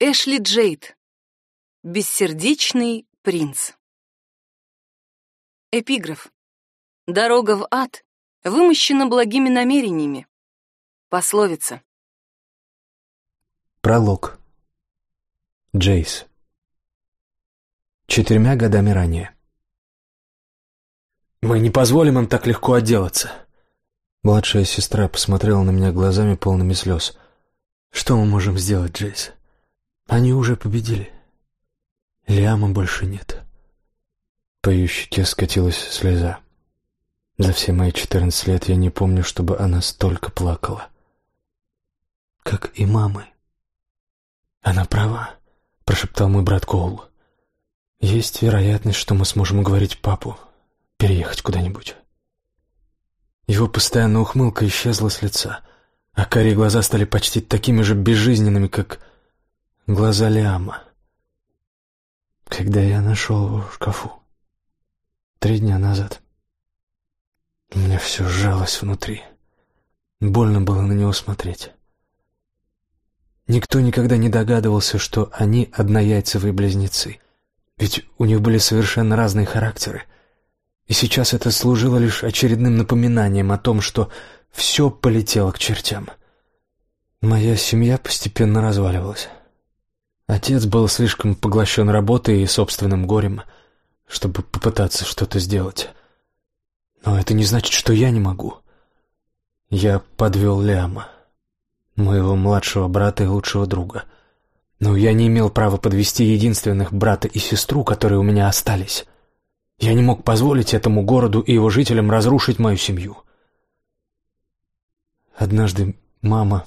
Эшли Джейд. Бессердечный принц. Эпиграф. Дорога в ад вымощена благими намерениями. Пословица. Пролог. Джейс. Четырьмя годами ранее. «Мы не позволим им так легко отделаться!» Младшая сестра посмотрела на меня глазами полными слез. «Что мы можем сделать, Джейс? Они уже победили. Лиама больше нет». По ее щеке скатилась слеза. За все мои четырнадцать лет я не помню, чтобы она столько плакала. Как и мамы. «Она права», — прошептал мой брат Коул. «Есть вероятность, что мы сможем уговорить папу переехать куда-нибудь». Его постоянная ухмылка исчезла с лица, а карие глаза стали почти такими же безжизненными, как глаза Лиама. Когда я нашел его в шкафу, три дня назад, у меня все сжалось внутри. Больно было на него смотреть. Никто никогда не догадывался, что они однояйцевые близнецы. Ведь у них были совершенно разные характеры. И сейчас это служило лишь очередным напоминанием о том, что все полетело к чертям. Моя семья постепенно разваливалась. Отец был слишком поглощен работой и собственным горем, чтобы попытаться что-то сделать. Но это не значит, что я не могу. Я подвел Ляма моего младшего брата и лучшего друга. Но я не имел права подвести единственных брата и сестру, которые у меня остались. Я не мог позволить этому городу и его жителям разрушить мою семью. Однажды мама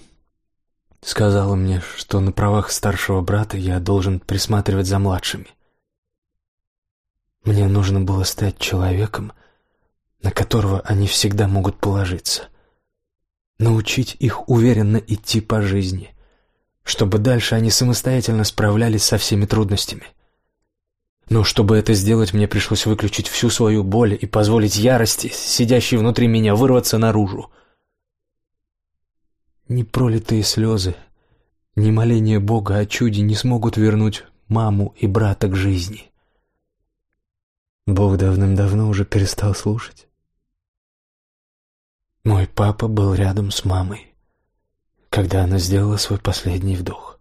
сказала мне, что на правах старшего брата я должен присматривать за младшими. Мне нужно было стать человеком, на которого они всегда могут положиться научить их уверенно идти по жизни, чтобы дальше они самостоятельно справлялись со всеми трудностями. Но чтобы это сделать, мне пришлось выключить всю свою боль и позволить ярости, сидящей внутри меня, вырваться наружу. Ни пролитые слезы, ни моление Бога о чуде не смогут вернуть маму и брата к жизни. Бог давным-давно уже перестал слушать. Мой папа был рядом с мамой, когда она сделала свой последний вдох.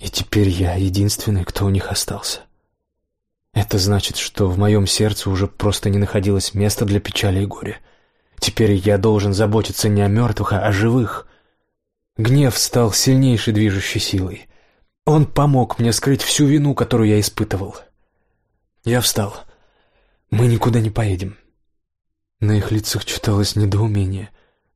И теперь я единственный, кто у них остался. Это значит, что в моем сердце уже просто не находилось места для печали и горя. Теперь я должен заботиться не о мертвых, а о живых. Гнев стал сильнейшей движущей силой. Он помог мне скрыть всю вину, которую я испытывал. Я встал. Мы никуда не поедем. На их лицах читалось недоумение.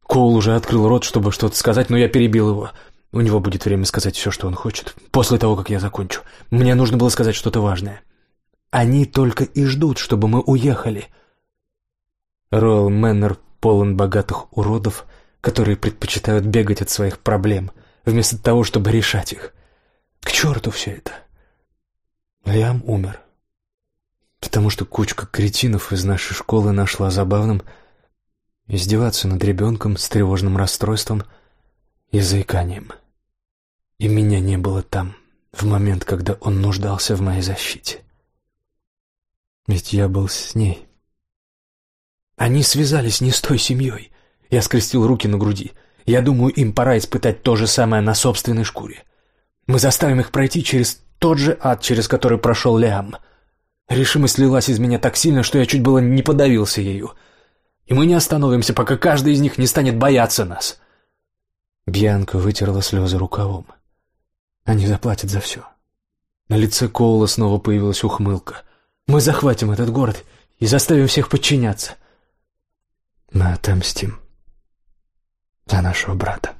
Коул уже открыл рот, чтобы что-то сказать, но я перебил его. У него будет время сказать все, что он хочет, после того, как я закончу. Мне нужно было сказать что-то важное. Они только и ждут, чтобы мы уехали. Роyal Мэннер полон богатых уродов, которые предпочитают бегать от своих проблем, вместо того, чтобы решать их. К черту все это. Лиам умер потому что кучка кретинов из нашей школы нашла забавным издеваться над ребенком с тревожным расстройством и заиканием. И меня не было там в момент, когда он нуждался в моей защите. Ведь я был с ней. Они связались не с той семьей. Я скрестил руки на груди. Я думаю, им пора испытать то же самое на собственной шкуре. Мы заставим их пройти через тот же ад, через который прошел Лиам — Решимость лилась из меня так сильно, что я чуть было не подавился ею. И мы не остановимся, пока каждый из них не станет бояться нас. Бьянка вытерла слезы рукавом. Они заплатят за все. На лице Коула снова появилась ухмылка. Мы захватим этот город и заставим всех подчиняться. Мы отомстим за нашего брата.